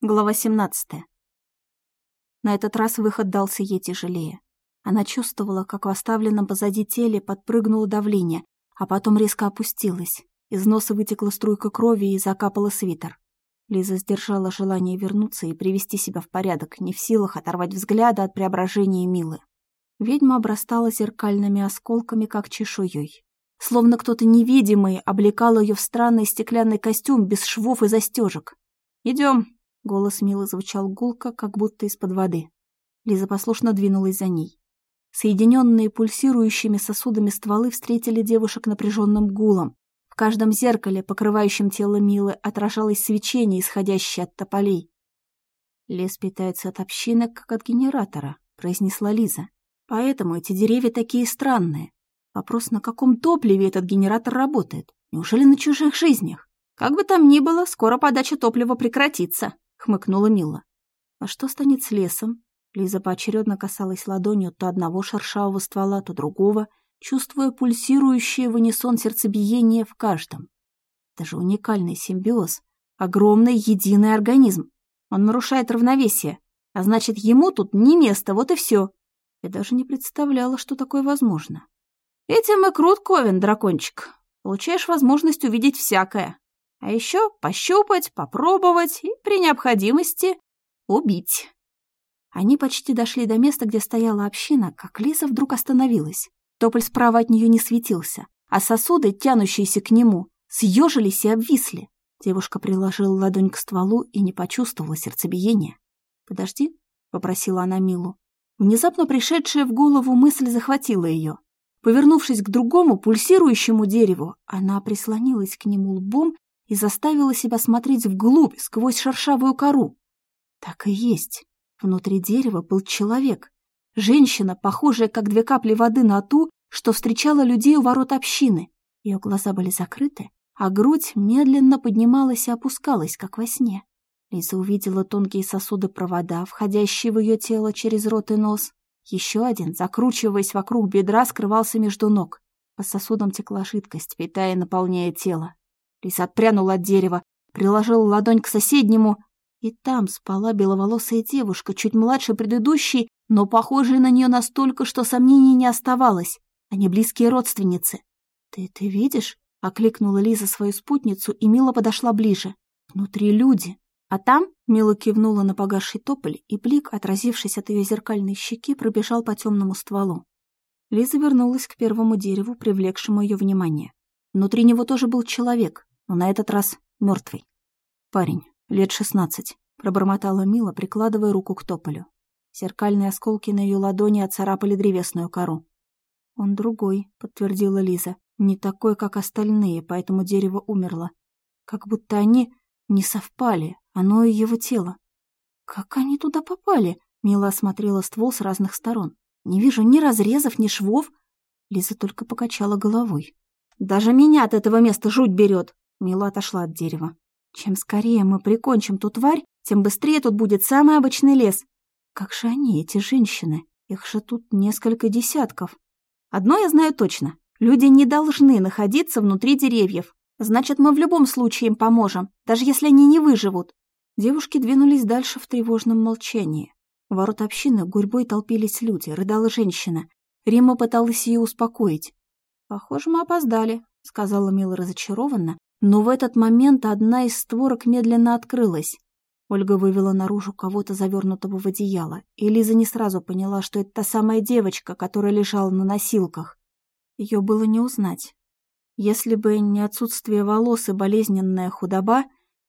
Глава 17. На этот раз выход дался ей тяжелее. Она чувствовала, как в оставленном позади теле подпрыгнуло давление, а потом резко опустилось. Из носа вытекла струйка крови и закапала свитер. Лиза сдержала желание вернуться и привести себя в порядок, не в силах оторвать взгляда от преображения Милы. Ведьма обрастала зеркальными осколками, как чешуей. Словно кто-то невидимый облекал ее в странный стеклянный костюм без швов и застежек. «Идем», Голос Милы звучал гулко, как будто из-под воды. Лиза послушно двинулась за ней. Соединенные пульсирующими сосудами стволы встретили девушек напряженным гулом. В каждом зеркале, покрывающем тело Милы, отражалось свечение, исходящее от тополей. «Лес питается от общины, как от генератора», — произнесла Лиза. «Поэтому эти деревья такие странные. Вопрос, на каком топливе этот генератор работает? Неужели на чужих жизнях? Как бы там ни было, скоро подача топлива прекратится», — хмыкнула Мила. «А что станет с лесом?» Лиза поочередно касалась ладонью то одного шершавого ствола, то другого, чувствуя пульсирующее в унисон сердцебиение в каждом. Даже уникальный симбиоз, огромный единый организм. Он нарушает равновесие, а значит, ему тут не место, вот и все. Я даже не представляла, что такое возможно. Этим и крут Ковен, дракончик. Получаешь возможность увидеть всякое. А еще пощупать, попробовать и при необходимости убить. Они почти дошли до места, где стояла община, как Лиза вдруг остановилась. Тополь справа от нее не светился, а сосуды, тянущиеся к нему, съежились и обвисли. Девушка приложила ладонь к стволу и не почувствовала сердцебиения. «Подожди», — попросила она Милу. Внезапно пришедшая в голову мысль захватила ее. Повернувшись к другому, пульсирующему дереву, она прислонилась к нему лбом и заставила себя смотреть вглубь, сквозь шершавую кору. Так и есть. Внутри дерева был человек. Женщина, похожая как две капли воды на ту, что встречала людей у ворот общины. Ее глаза были закрыты, а грудь медленно поднималась и опускалась, как во сне. Лиза увидела тонкие сосуды провода, входящие в ее тело через рот и нос. Еще один, закручиваясь вокруг бедра, скрывался между ног. По сосудам текла жидкость, питая и наполняя тело. Лиса отпрянула от дерева, приложила ладонь к соседнему, и там спала беловолосая девушка, чуть младше предыдущей, но похожая на нее настолько, что сомнений не оставалось. Они близкие родственницы. «Ты это видишь?» — окликнула Лиза свою спутницу, и Мила подошла ближе. «Внутри люди. А там...» — Мила кивнула на погасший тополь, и блик, отразившись от ее зеркальной щеки, пробежал по темному стволу. Лиза вернулась к первому дереву, привлекшему ее внимание. Внутри него тоже был человек, но на этот раз мертвый. Парень, лет шестнадцать, пробормотала Мила, прикладывая руку к тополю. Зеркальные осколки на ее ладони оцарапали древесную кору. «Он другой», — подтвердила Лиза. «Не такой, как остальные, поэтому дерево умерло. Как будто они не совпали, оно и его тело». «Как они туда попали?» — Мила осмотрела ствол с разных сторон. «Не вижу ни разрезов, ни швов». Лиза только покачала головой. «Даже меня от этого места жуть берет!» Мила отошла от дерева. «Чем скорее мы прикончим ту тварь, тем быстрее тут будет самый обычный лес. Как же они, эти женщины? Их же тут несколько десятков. Одно я знаю точно. Люди не должны находиться внутри деревьев. Значит, мы в любом случае им поможем, даже если они не выживут». Девушки двинулись дальше в тревожном молчании. У ворот общины гурьбой толпились люди, рыдала женщина. Рима пыталась ее успокоить. «Похоже, мы опоздали», — сказала Мила разочарованно, но в этот момент одна из створок медленно открылась. Ольга вывела наружу кого-то завернутого в одеяло, и Лиза не сразу поняла, что это та самая девочка, которая лежала на носилках. Ее было не узнать. Если бы не отсутствие волос и болезненная худоба,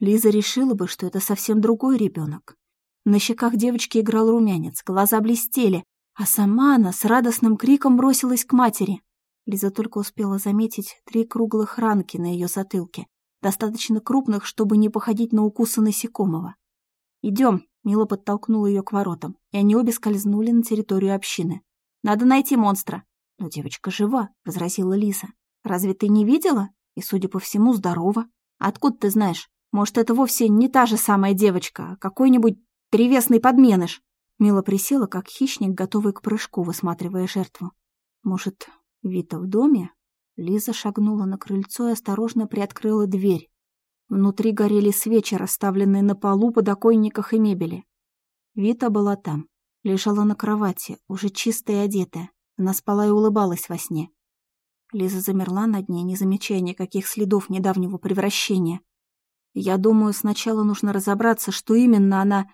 Лиза решила бы, что это совсем другой ребенок. На щеках девочки играл румянец, глаза блестели, а сама она с радостным криком бросилась к матери. Лиза только успела заметить три круглых ранки на ее затылке, достаточно крупных, чтобы не походить на укусы насекомого. «Идем», — Мила подтолкнула ее к воротам, и они обе скользнули на территорию общины. «Надо найти монстра». «Но девочка жива», — возразила Лиза. «Разве ты не видела? И, судя по всему, здорова. Откуда ты знаешь? Может, это вовсе не та же самая девочка, а какой-нибудь древесный подменыш?» Мила присела, как хищник, готовый к прыжку, высматривая жертву. «Может, Вита в доме? Лиза шагнула на крыльцо и осторожно приоткрыла дверь. Внутри горели свечи, расставленные на полу, подоконниках и мебели. Вита была там, лежала на кровати, уже чистая и одетая. Она спала и улыбалась во сне. Лиза замерла над ней, не замечая никаких следов недавнего превращения. «Я думаю, сначала нужно разобраться, что именно она...»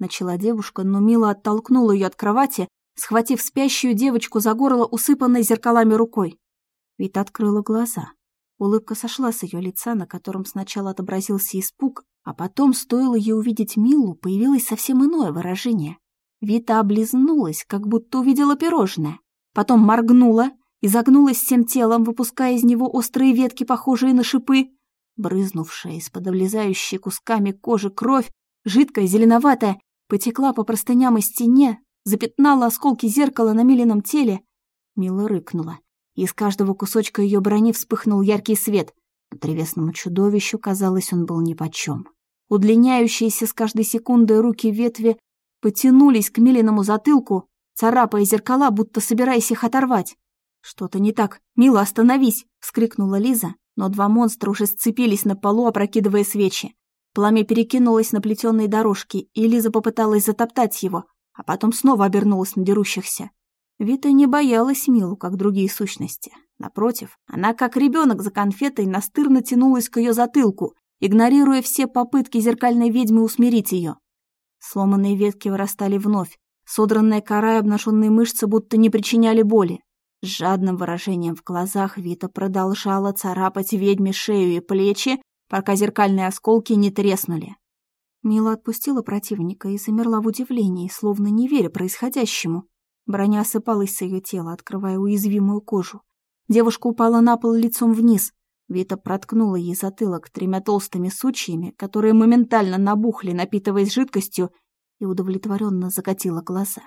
Начала девушка, но Мила оттолкнула ее от кровати, схватив спящую девочку за горло, усыпанной зеркалами рукой. Вита открыла глаза. Улыбка сошла с ее лица, на котором сначала отобразился испуг, а потом, стоило ей увидеть Милу, появилось совсем иное выражение. Вита облизнулась, как будто увидела пирожное. Потом моргнула, изогнулась всем телом, выпуская из него острые ветки, похожие на шипы. Брызнувшая из-под облезающей кусками кожи кровь, жидкая, зеленоватая, потекла по простыням и стене, запятнала осколки зеркала на миленном теле. Мила рыкнула. Из каждого кусочка ее брони вспыхнул яркий свет. Древесному чудовищу, казалось, он был нипочем. Удлиняющиеся с каждой секундой руки ветви потянулись к Милиному затылку, царапая зеркала, будто собираясь их оторвать. «Что-то не так. Мила, остановись!» — вскрикнула Лиза, но два монстра уже сцепились на полу, опрокидывая свечи. Пламя перекинулось на плетеные дорожки, и Лиза попыталась затоптать его, а потом снова обернулась на дерущихся. Вита не боялась Милу, как другие сущности. Напротив, она, как ребенок за конфетой, настырно тянулась к ее затылку, игнорируя все попытки зеркальной ведьмы усмирить ее. Сломанные ветки вырастали вновь, содранная кора и обнаженные мышцы будто не причиняли боли. С жадным выражением в глазах Вита продолжала царапать ведьме шею и плечи, пока зеркальные осколки не треснули. Мила отпустила противника и замерла в удивлении, словно не веря происходящему. Броня осыпалась с ее тела, открывая уязвимую кожу. Девушка упала на пол лицом вниз. Вита проткнула ей затылок тремя толстыми сучьями, которые моментально набухли, напитываясь жидкостью, и удовлетворенно закатила глаза.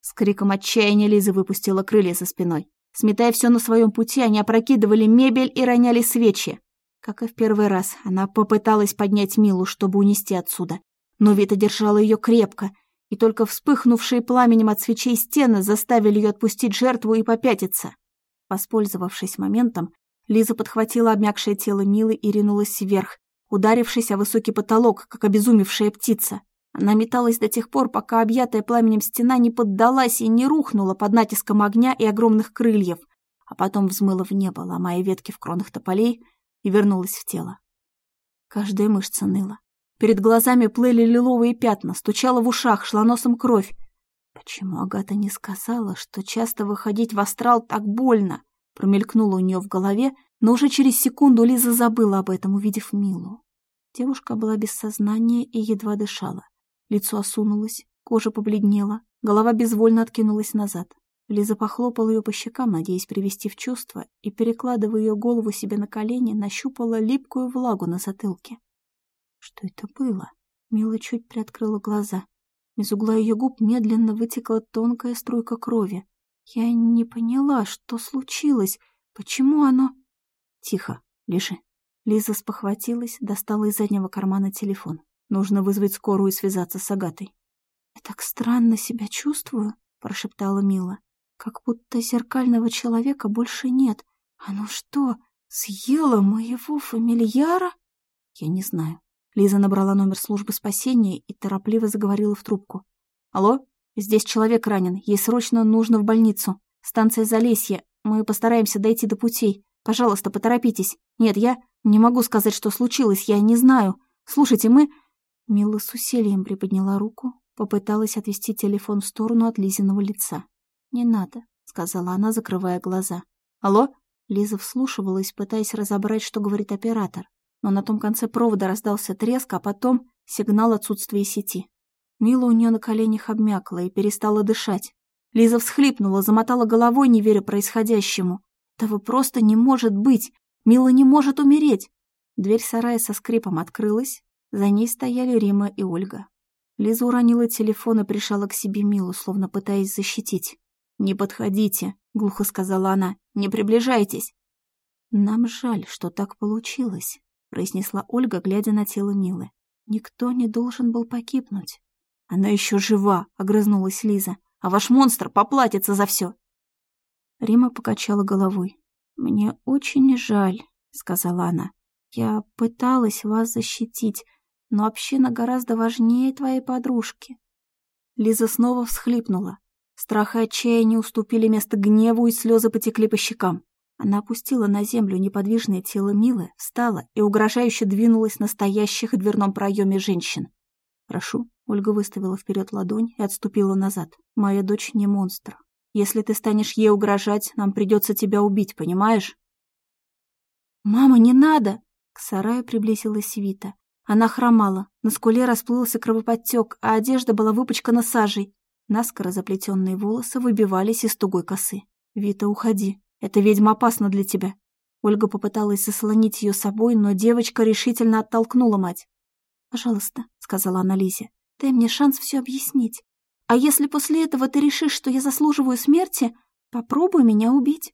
С криком отчаяния Лиза выпустила крылья за спиной. Сметая все на своем пути, они опрокидывали мебель и роняли свечи. Как и в первый раз, она попыталась поднять Милу, чтобы унести отсюда. Но Вита держала ее крепко, и только вспыхнувшие пламенем от свечей стены заставили ее отпустить жертву и попятиться. Воспользовавшись моментом, Лиза подхватила обмякшее тело Милы и ринулась вверх, ударившись о высокий потолок, как обезумевшая птица. Она металась до тех пор, пока объятая пламенем стена не поддалась и не рухнула под натиском огня и огромных крыльев, а потом взмыла в небо, ломая ветки в кронах тополей, и вернулась в тело. Каждая мышца ныла. Перед глазами плыли лиловые пятна, стучала в ушах, шла носом кровь. Почему Агата не сказала, что часто выходить в астрал так больно? Промелькнуло у нее в голове, но уже через секунду Лиза забыла об этом, увидев Милу. Девушка была без сознания и едва дышала. Лицо осунулось, кожа побледнела, голова безвольно откинулась назад. Лиза похлопала ее по щекам, надеясь привести в чувство, и, перекладывая ее голову себе на колени, нащупала липкую влагу на затылке. Что это было? Мила чуть приоткрыла глаза. Из угла ее губ медленно вытекла тонкая струйка крови. Я не поняла, что случилось, почему оно... Тихо, лежи. Лиза спохватилась, достала из заднего кармана телефон. Нужно вызвать скорую и связаться с Агатой. «Я так странно себя чувствую», — прошептала Мила. «Как будто зеркального человека больше нет. Оно что, съело моего фамильяра?» «Я не знаю. Лиза набрала номер службы спасения и торопливо заговорила в трубку. «Алло? Здесь человек ранен. Ей срочно нужно в больницу. Станция Залесье. Мы постараемся дойти до путей. Пожалуйста, поторопитесь. Нет, я не могу сказать, что случилось. Я не знаю. Слушайте, мы...» Мила с усилием приподняла руку, попыталась отвести телефон в сторону от Лизиного лица. «Не надо», — сказала она, закрывая глаза. «Алло?» Лиза вслушивалась, пытаясь разобрать, что говорит оператор но на том конце провода раздался треск, а потом сигнал отсутствия сети. Мила у нее на коленях обмякла и перестала дышать. Лиза всхлипнула, замотала головой, не веря происходящему. Этого просто не может быть. Мила не может умереть. Дверь сарая со скрипом открылась. За ней стояли Рима и Ольга. Лиза уронила телефон и пришла к себе Милу, словно пытаясь защитить. «Не подходите», — глухо сказала она. «Не приближайтесь». «Нам жаль, что так получилось», произнесла Ольга, глядя на тело Милы. Никто не должен был погибнуть. Она еще жива, огрызнулась Лиза, а ваш монстр поплатится за все. Рима покачала головой. Мне очень жаль, сказала она. Я пыталась вас защитить, но община гораздо важнее твоей подружки. Лиза снова всхлипнула. Страх и отчаяние уступили место гневу, и слезы потекли по щекам. Она опустила на землю неподвижное тело Милы, встала и угрожающе двинулась на стоящих в дверном проеме женщин. «Прошу», — Ольга выставила вперед ладонь и отступила назад. «Моя дочь не монстр. Если ты станешь ей угрожать, нам придется тебя убить, понимаешь?» «Мама, не надо!» К сараю приблизилась Вита. Она хромала, на скуле расплылся кровоподтек, а одежда была выпачкана сажей. Наскоро заплетенные волосы выбивались из тугой косы. «Вита, уходи. Эта ведьма опасна для тебя». Ольга попыталась заслонить ее собой, но девочка решительно оттолкнула мать. «Пожалуйста», — сказала она Лизе, — «дай мне шанс все объяснить. А если после этого ты решишь, что я заслуживаю смерти, попробуй меня убить».